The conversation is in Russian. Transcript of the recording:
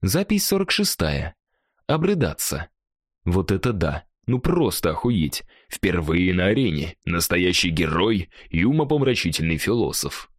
Запись 46. Обрыдаться. Вот это да. Ну просто охуеть. Впервые на арене. Настоящий герой и умопомрачительный философ.